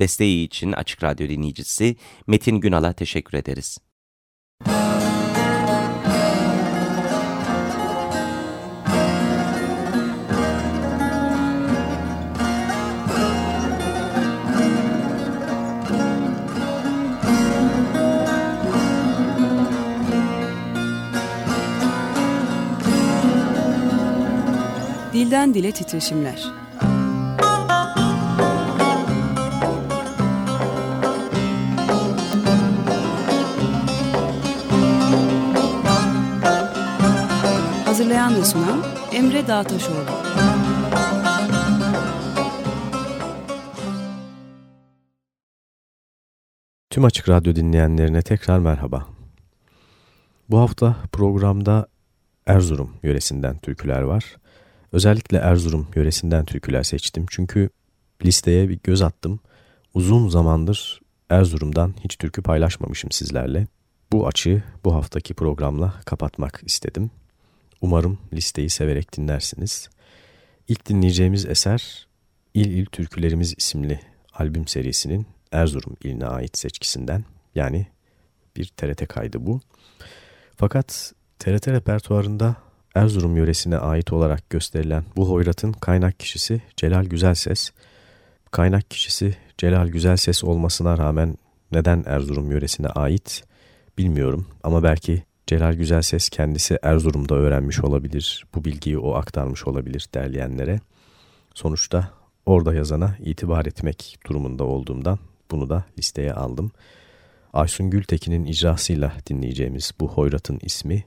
Desteği için Açık Radyo dinleyicisi Metin Günal'a teşekkür ederiz. Dilden Dile Titreşimler Hazırlayan ve sunan Emre Dağtaşoğlu. Tüm Açık Radyo dinleyenlerine tekrar merhaba. Bu hafta programda Erzurum yöresinden türküler var. Özellikle Erzurum yöresinden türküler seçtim. Çünkü listeye bir göz attım. Uzun zamandır Erzurum'dan hiç türkü paylaşmamışım sizlerle. Bu açığı bu haftaki programla kapatmak istedim. Umarım listeyi severek dinlersiniz. İlk dinleyeceğimiz eser İl İl Türkülerimiz isimli albüm serisinin Erzurum iline ait seçkisinden yani bir TRT kaydı bu. Fakat TRT repertuarında Erzurum yöresine ait olarak gösterilen bu hoyratın kaynak kişisi Celal Güzelses. Kaynak kişisi Celal Güzelses olmasına rağmen neden Erzurum yöresine ait bilmiyorum ama belki Celal Güzelses kendisi Erzurum'da öğrenmiş olabilir, bu bilgiyi o aktarmış olabilir derleyenlere. Sonuçta orada yazana itibar etmek durumunda olduğumdan bunu da listeye aldım. Aysun Gültekin'in icrasıyla dinleyeceğimiz bu hoyratın ismi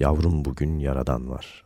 Yavrum Bugün Yaradan Var.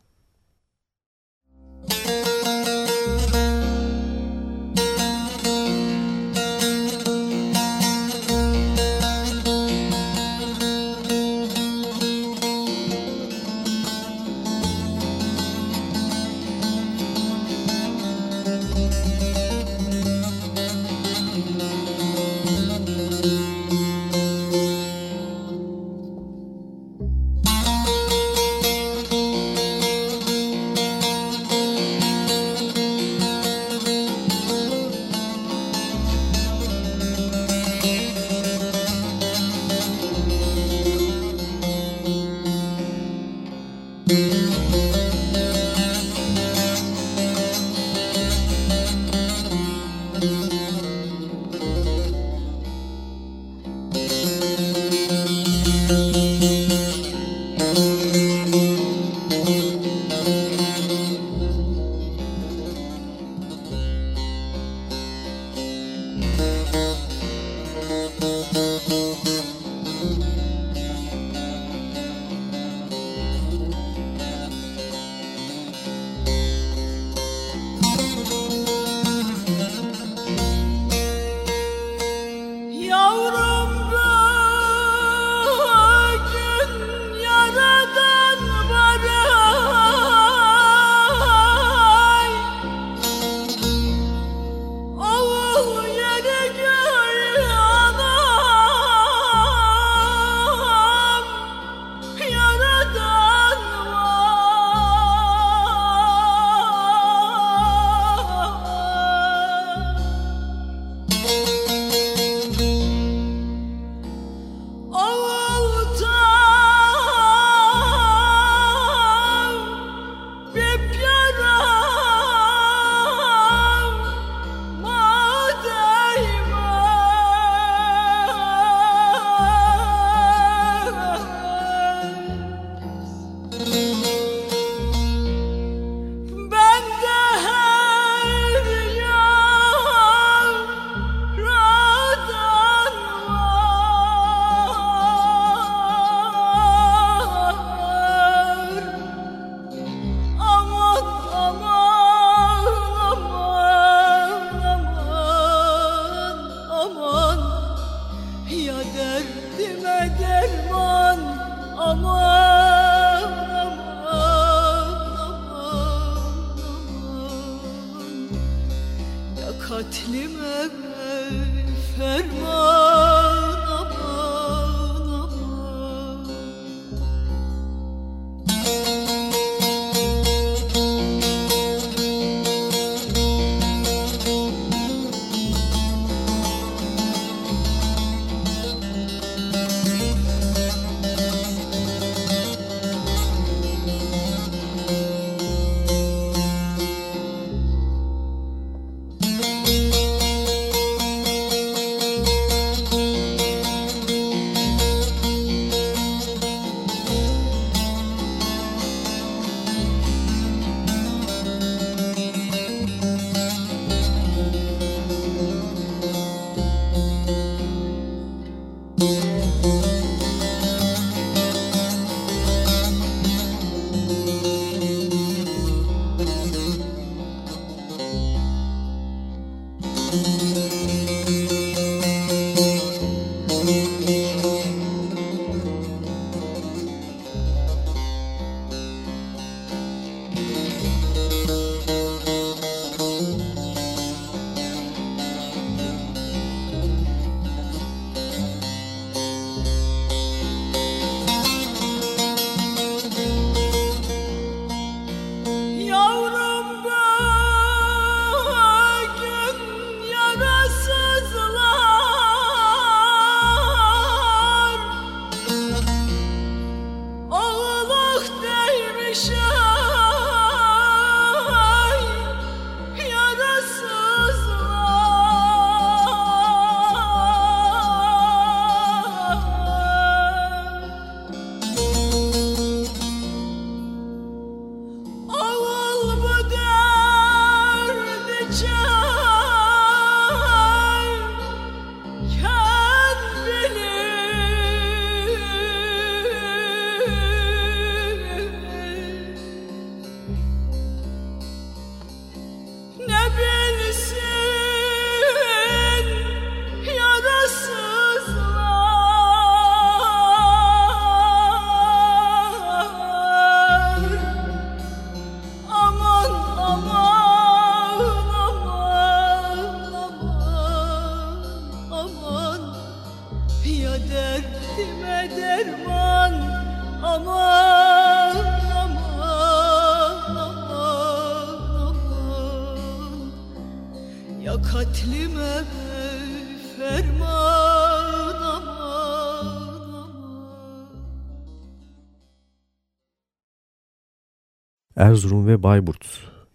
Erzurum ve Bayburt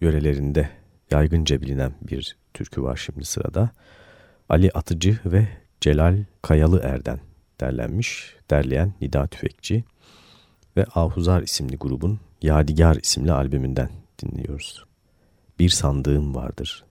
yörelerinde yaygınca bilinen bir türkü var şimdi sırada. Ali Atıcı ve Celal Kayalı Erden derlenmiş, derleyen Nida Tüfekçi ve Ahuzar isimli grubun Yadigar isimli albümünden dinliyoruz. Bir sandığım vardır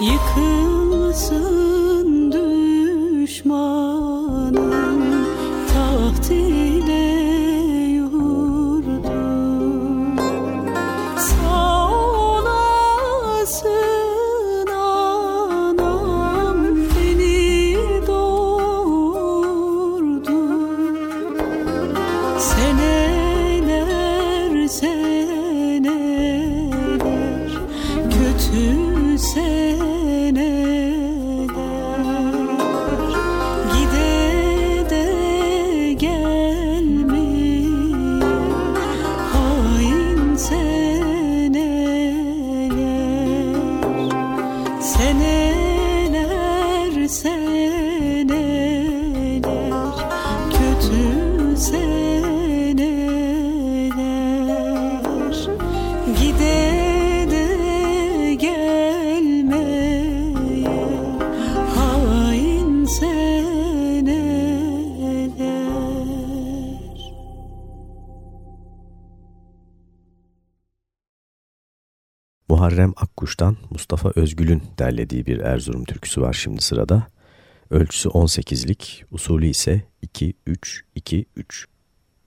Yıkılsın düşman. Akkuş'tan Mustafa Özgül'ün derlediği bir Erzurum türküsü var şimdi sırada. Ölçüsü 18'lik, usulü ise 2-3-2-3.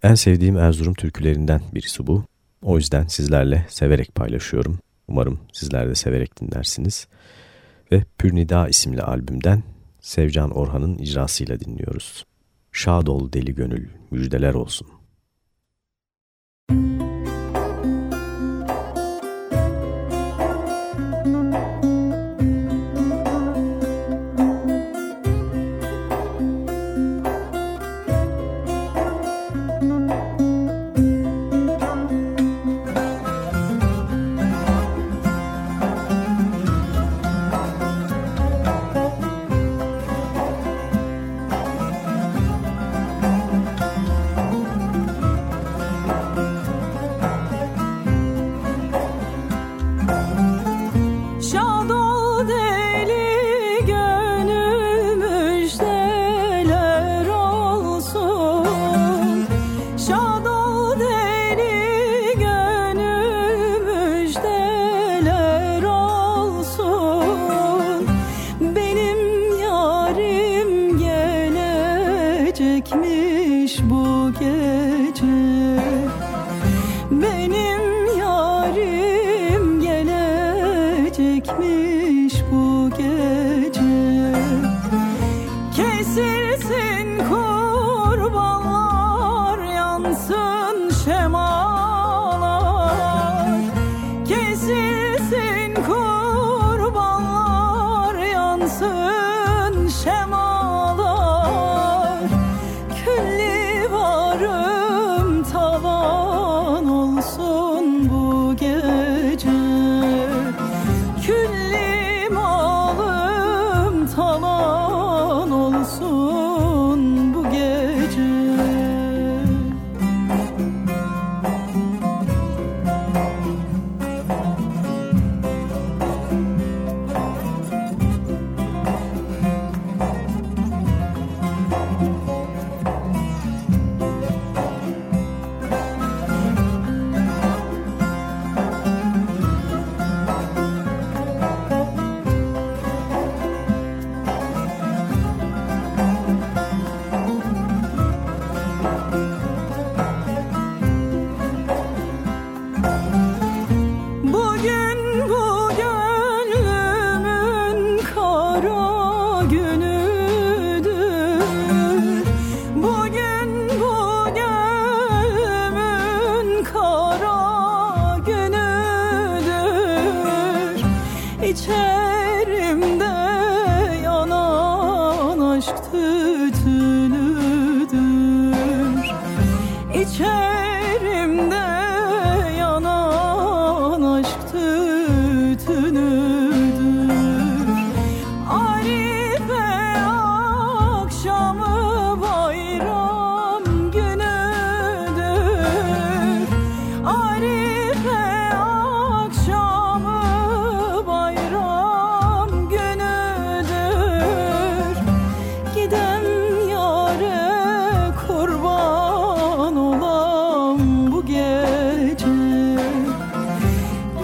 En sevdiğim Erzurum türkülerinden birisi bu. O yüzden sizlerle severek paylaşıyorum. Umarım sizler de severek dinlersiniz. Ve Pürnida isimli albümden Sevcan Orhan'ın icrasıyla dinliyoruz. Şad ol deli gönül, müjdeler olsun.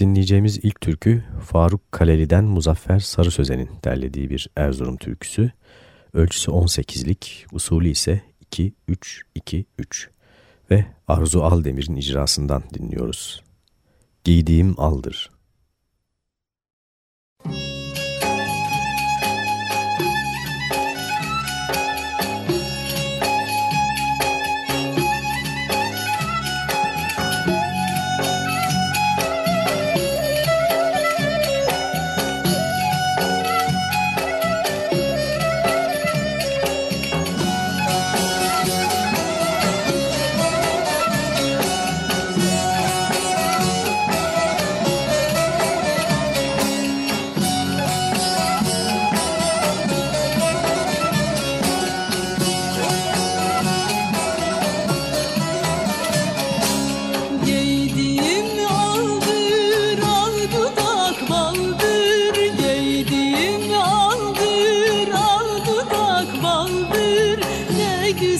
Dinleyeceğimiz ilk türkü Faruk Kaleli'den Muzaffer Sarı Sözen'in derlediği bir Erzurum türküsü. Ölçüsü 18'lik, usulü ise 2-3-2-3 ve Arzu Aldemir'in icrasından dinliyoruz. Giydiğim aldır.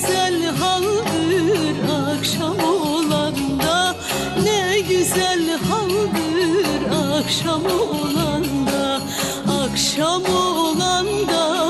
güzel haldır akşam olanda. Ne güzel haldır akşam olanda. Akşam olanda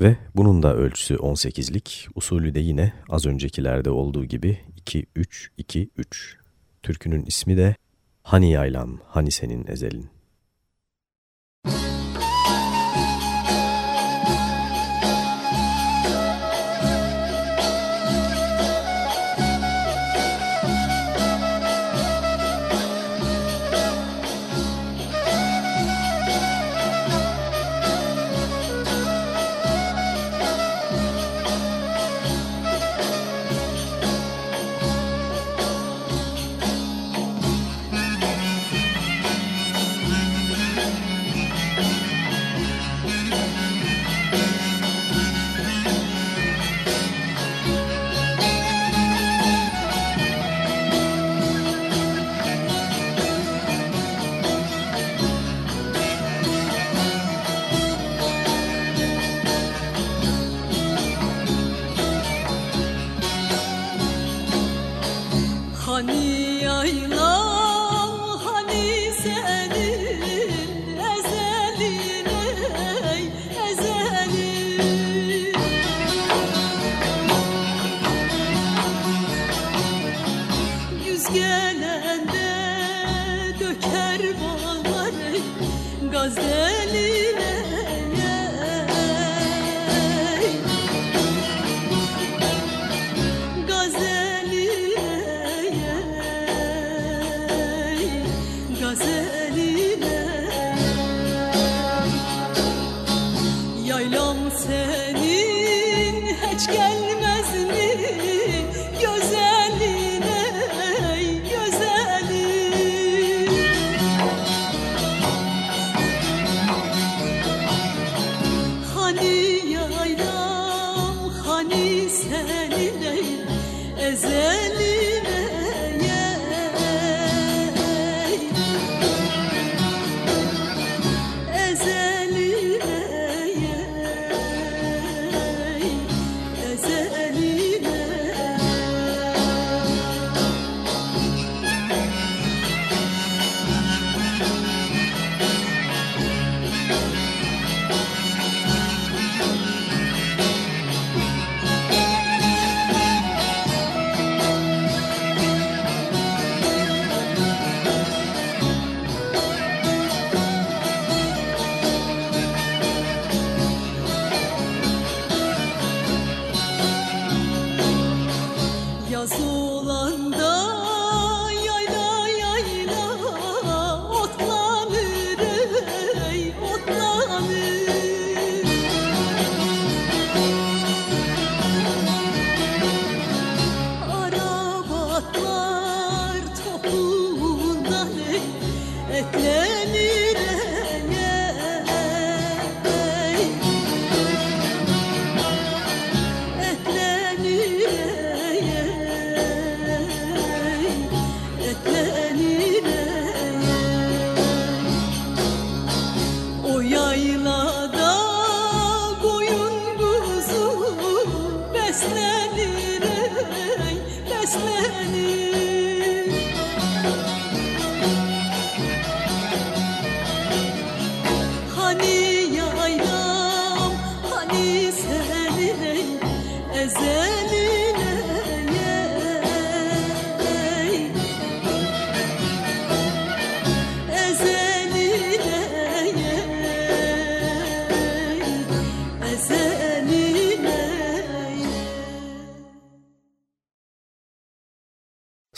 Ve bunun da ölçüsü 18'lik, usulü de yine az öncekilerde olduğu gibi 2-3-2-3. Türkünün ismi de Hani Yaylan, Hani Senin Ezelin. good.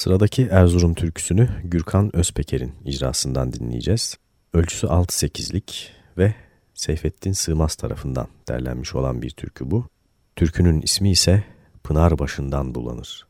Sıradaki Erzurum türküsünü Gürkan Özpeker'in icrasından dinleyeceğiz. Ölçüsü 6-8'lik ve Seyfettin Sığmaz tarafından derlenmiş olan bir türkü bu. Türkünün ismi ise Pınar Başından Bulanır.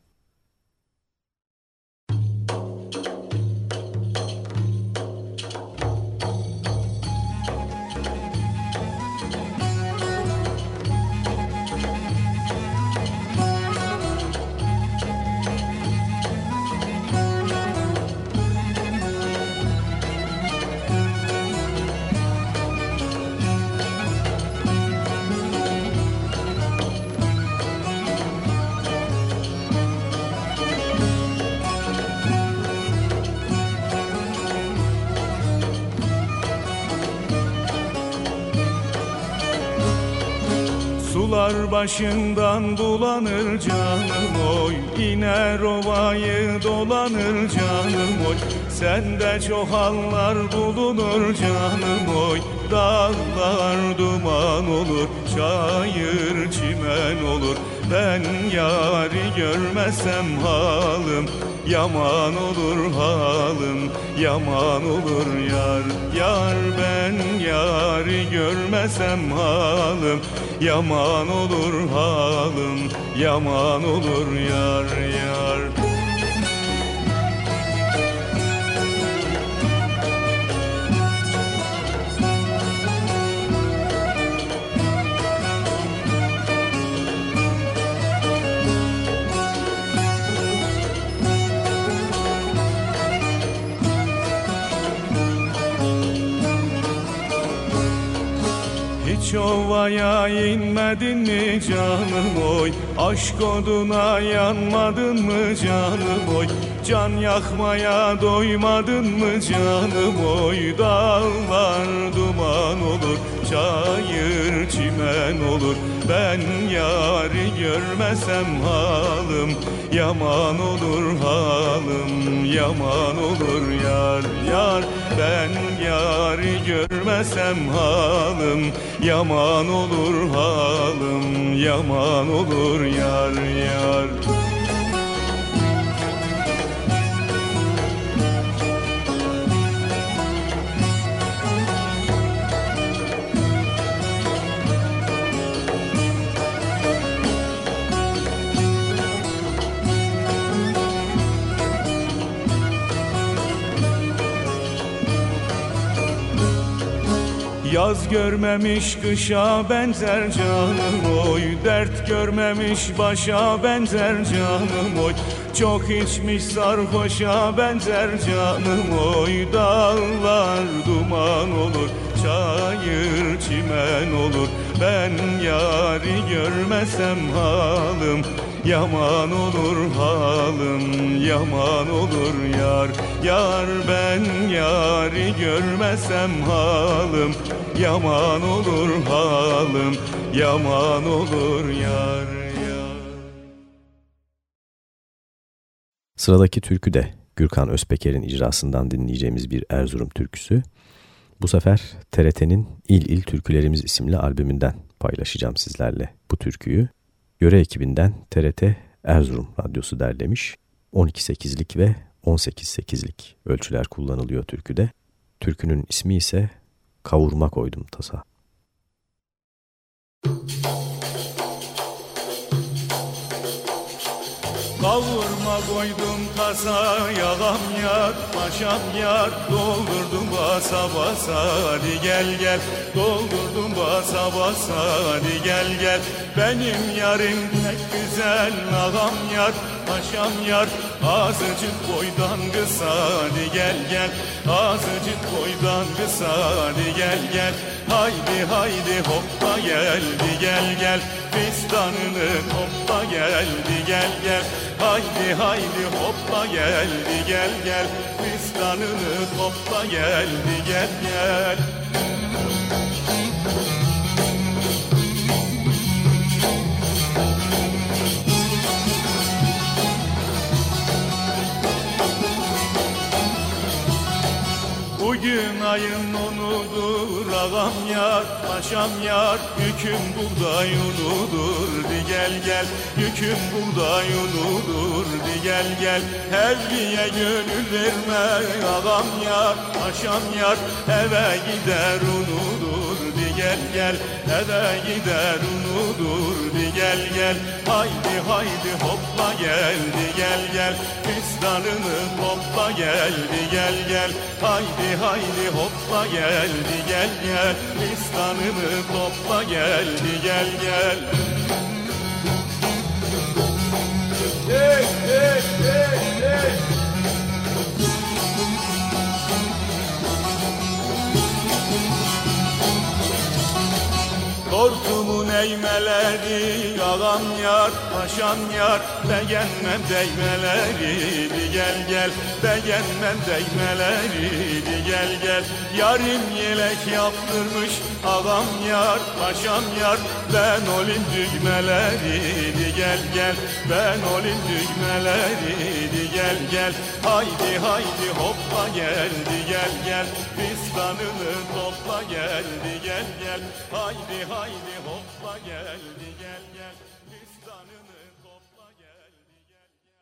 Başından bulanır canım oy. İner ovayı dolanır canım oy. Sende çok hallar bulunur canım oy. Dağlar duman olur çayır çimen olur. Ben yari görmesem halım Yaman olur halım, yaman olur yar Yar ben yari görmesem halım Yaman olur halım, yaman olur yar yar Hiç ovaya inmedin mi canım oy? Aşk oduna yanmadın mı canım oy? Can yakmaya doymadın mı canım oy? Dağlar duman olur Çayır çimen olur. Ben yari görmesem halım Yaman olur halım Yaman olur yar Yar ben yari görmesem halım Yaman olur halım Yaman olur yar yar Yaz görmemiş kışa benzer canım oy. Dert görmemiş başa benzer canım oy. Çok içmiş sarhoşa benzer canım oy. Dağlar duman olur çayır çimen olur. Ben yari görmesem halım Yaman olur halım, yaman olur yar Yar ben yari görmesem halım Yaman olur halım, yaman olur yar, yar. Sıradaki türkü de Gürkan Özpeker'in icrasından dinleyeceğimiz bir Erzurum türküsü. Bu sefer TRT'nin İl İl Türkülerimiz isimli albümünden paylaşacağım sizlerle bu türküyü. Yöre ekibinden TRT Erzurum Radyosu derlemiş. 12-8'lik ve 18-8'lik ölçüler kullanılıyor türküde. Türkünün ismi ise Kavurma Koydum Tasa. Kavurma koydum kasa yağam yar Paşam yar doldurdum basa basa Hadi gel gel. Doldurdum basa basa Hadi gel gel. Benim yarim pek güzel Ağam yar paşam yar. Azıcık boydan kısa Hadi gel gel. Azıcık boydan kısa Hadi gel gel. Haydi haydi hoppa geldi gel gel. Fistanını topla geldi gel gel. Haydi haydi hoppa geldi gel gel. Fistanını topla geldi gel gel Bugün ayın onudur ağam yar Paşam yar. Yüküm buğday unudur Di gel gel. Yüküm buğday unudur Di gel gel. Evliye gönül verme ağam yar Paşam yar. Eve gider unudur Di gel gel. Eve gider unudur Di gel gel. Haydi haydi hopla geldi gel gel. Fistanını topla geldi gel gel. Haydi haydi hopla geldi gel gel. Fistanını topla gel gel. Hey hey hey hey por eğmeleri ağam yar paşam yar. Beğenmem değmeleri gel gel. Beğenmem değmeleri gel gel. Yarim yelek yaptırmış ağam yar paşam yar. Ben olim düğmeleri gel gel. Ben olim düğmeleri gel gel. Haydi haydi hoppa geldi gel gel. Fistanını topla geldi gel gel. Haydi haydi hoppa geldi gel gel Fistanını topla geldi gel gel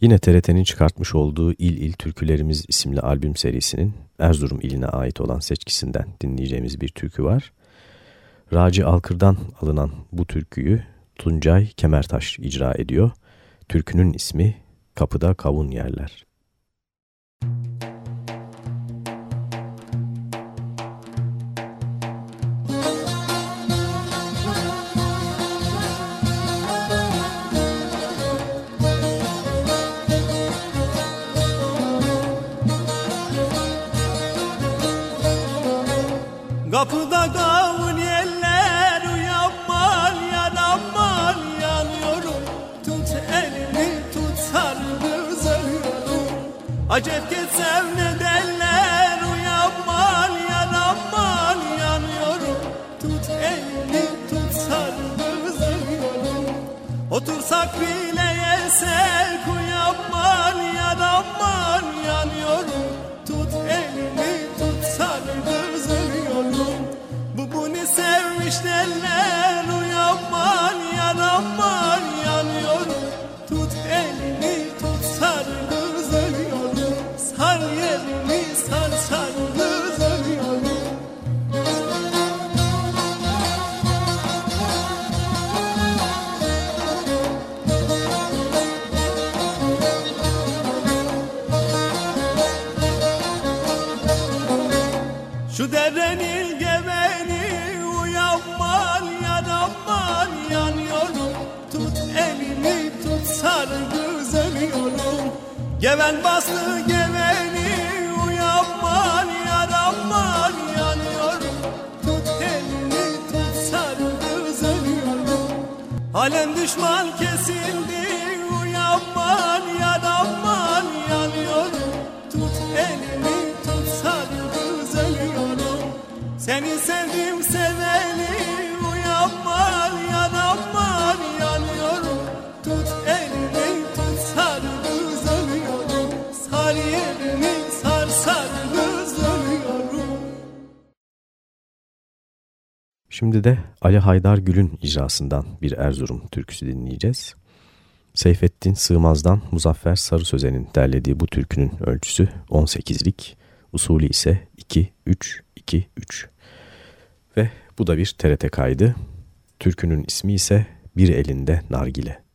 Yine TRT'nin çıkartmış olduğu İl İl Türkülerimiz isimli albüm serisinin Erzurum iline ait olan seçkisinden dinleyeceğimiz bir türkü var. Raci Alkır'dan alınan bu türküyü Tuncay Kemertaş icra ediyor. Türkünün ismi Kapıda Kavun Yerler. Kapıda kavun yeller uyanmal yananmal yanıyorum. Tut elimi tut sarını zarıyorum Acep geçsem ne derler uyanmal yananmal yanıyorum. Tut elimi tut sarını zarıyorum Otursak bile yesek uyanmal sevmiş derler Geven bastı geveni uyanmal yananmal yanıyorum. Tut elimi tut sargı zarıyorum Alem düşman kesildi uyanmal yananmal yanıyorum. Tut elimi tut sargı zarıyorum Seni sevdim Şimdi de Ali Haydar Gül'ün icrasından bir Erzurum türküsü dinleyeceğiz. Seyfettin Sığmaz'dan Muzaffer Sarı Sözen'in derlediği bu türkünün ölçüsü 18'lik, usulü ise 2-3-2-3. Ve bu da bir TRT kaydı. Türkünün ismi ise Bir Elinde Nargile.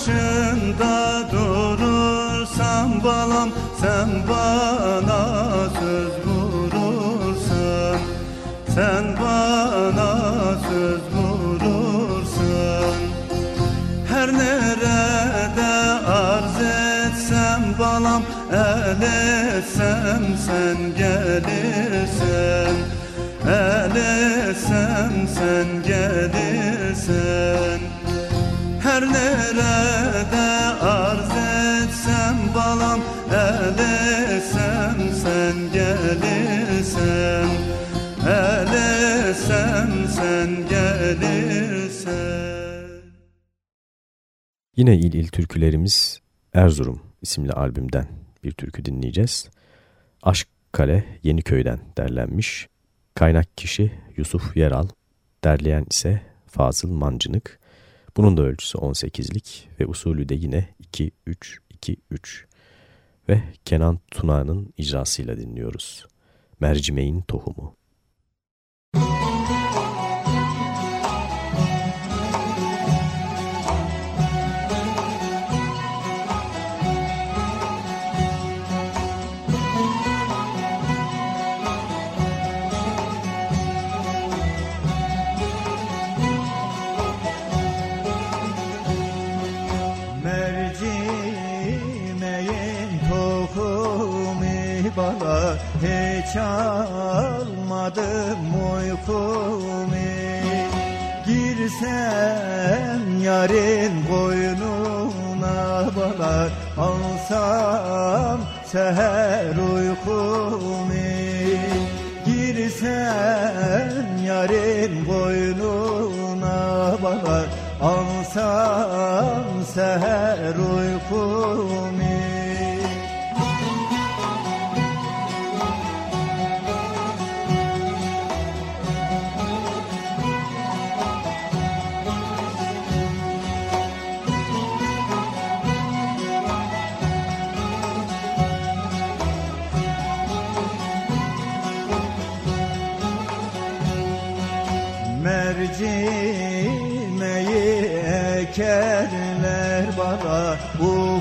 Başında durursam balam Sen bana söz vurursan Sen bana söz vurursan Her nerede arz etsem balam El etsem sen gelirsen El etsem sen Yine İl İl türkülerimiz Erzurum isimli albümden bir türkü dinleyeceğiz. Aşk Kale Yeniköy'den derlenmiş. Kaynak kişi Yusuf Yeral, derleyen ise Fazıl Mancınık. Bunun da ölçüsü 18'lik ve usulü de yine 2-3-2-3 ve Kenan Tuna'nın icrasıyla dinliyoruz. Mercimeğin Tohumu. Bana hiç almadım uykumu. Girsem yarın boynuna bana alsam seher uykumu. Girsem yarın boynuna bana alsam seher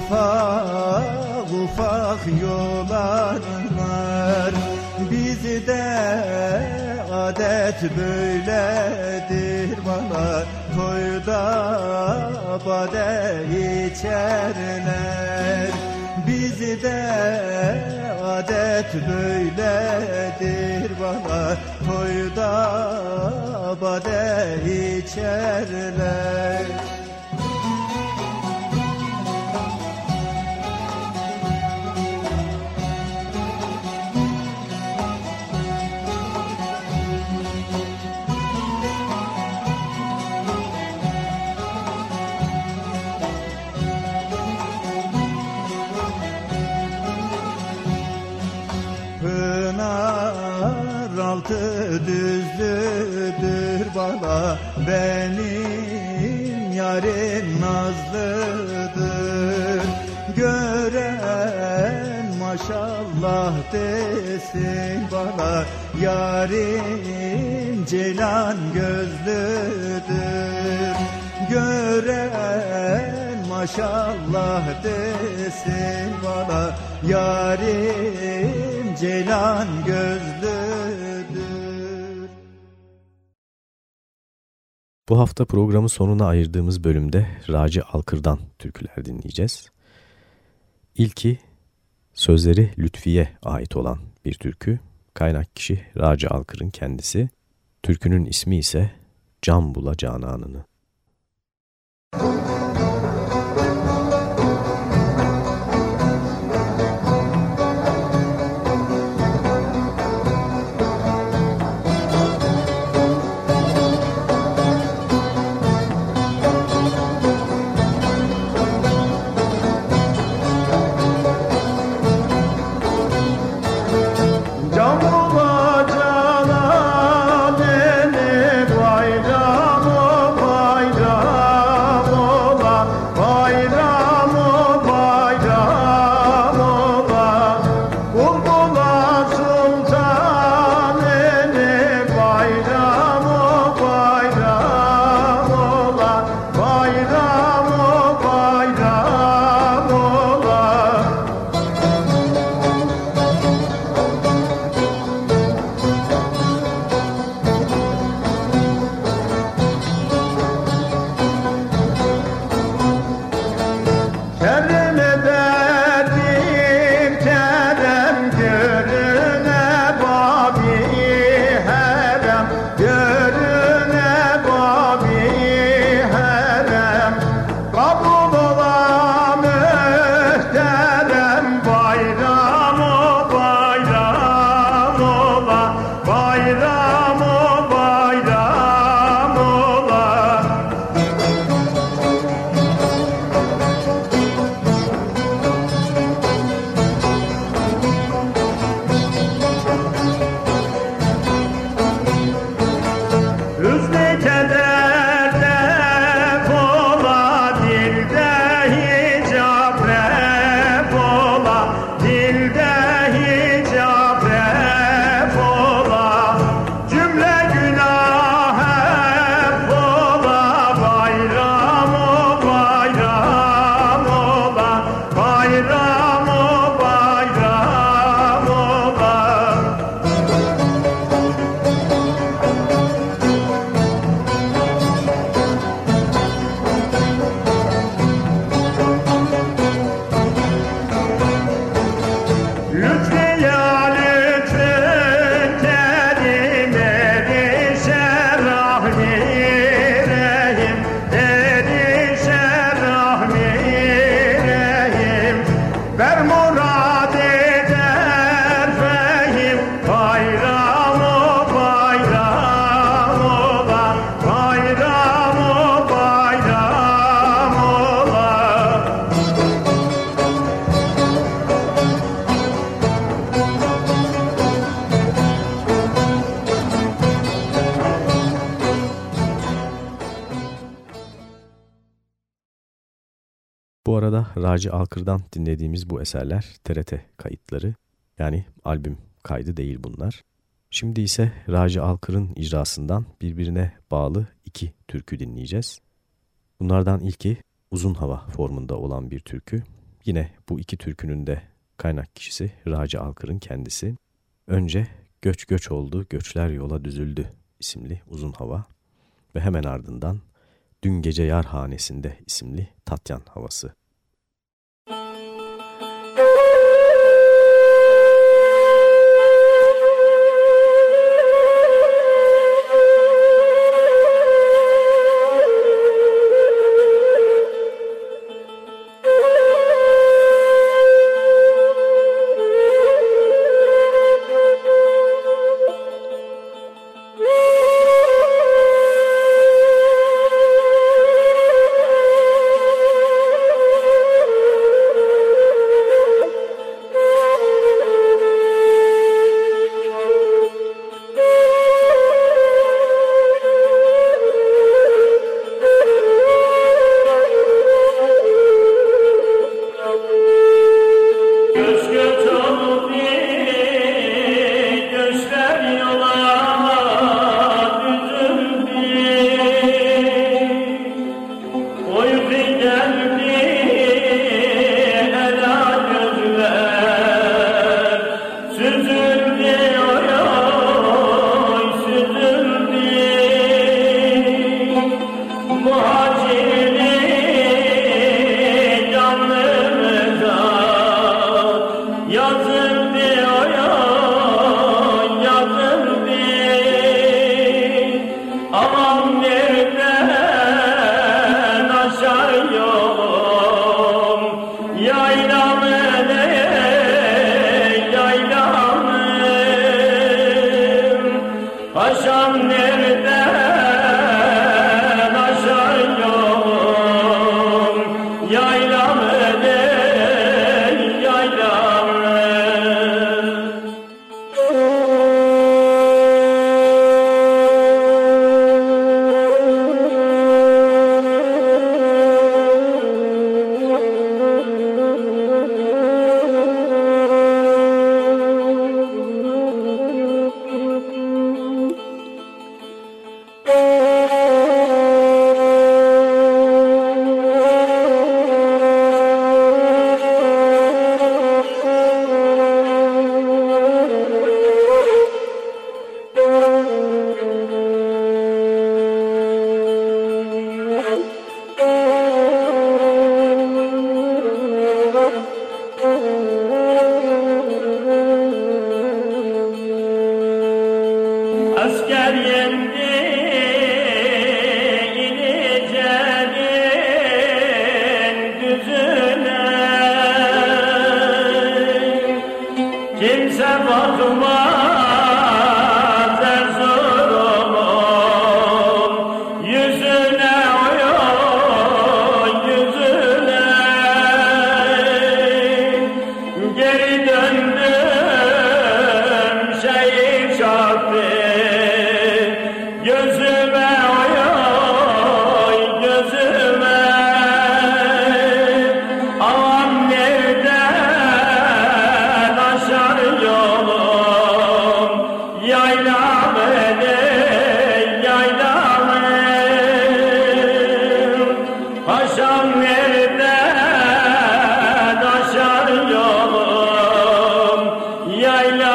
ufak ufak yolarlar Bizde adet böyledir bana. Toyda bade içerler. Biz Bizde adet böyledir bana. Toyda bade içerler maşallah desin bana Yarim ceylan gözlüdür Gören maşallah desin bana Yarim ceylan gözlüdür Bu hafta programın sonuna ayırdığımız bölümde Raci Alkır'dan türküler dinleyeceğiz. İlki sözleri Lütfiye ait olan bir türkü. Kaynak kişi Raci Alkır'ın kendisi. Türkünün ismi ise Can Bula Cananını. Müzik Raci Alkır'dan dinlediğimiz bu eserler TRT kayıtları yani albüm kaydı değil bunlar. Şimdi ise Raci Alkır'ın icrasından birbirine bağlı iki türkü dinleyeceğiz. Bunlardan ilki uzun hava formunda olan bir türkü. Yine bu iki türkünün de kaynak kişisi Raci Alkır'ın kendisi. Önce Göç Göç Oldu, Göçler Yola Düzüldü isimli uzun hava ve hemen ardından Dün Gece Yar Hanesinde isimli Tatyan havası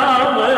Rama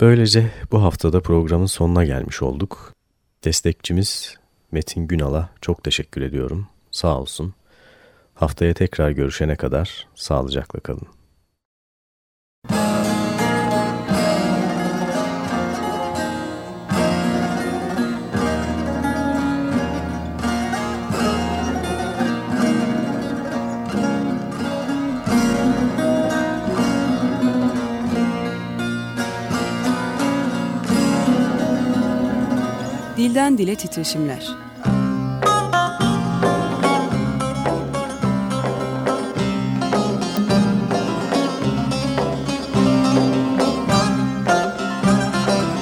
Böylece bu haftada programın sonuna gelmiş olduk. Destekçimiz Metin Günal'a çok teşekkür ediyorum. Sağ olsun. Haftaya tekrar görüşene kadar sağlıcakla kalın. Dilden dile titreşimler.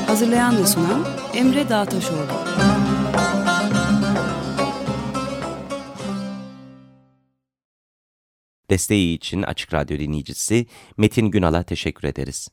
Hazırlayan ve sunan Emre Dağtaşoğlu. Desteği için Açık Radyo dinleyicisi Metin Günal'a teşekkür ederiz.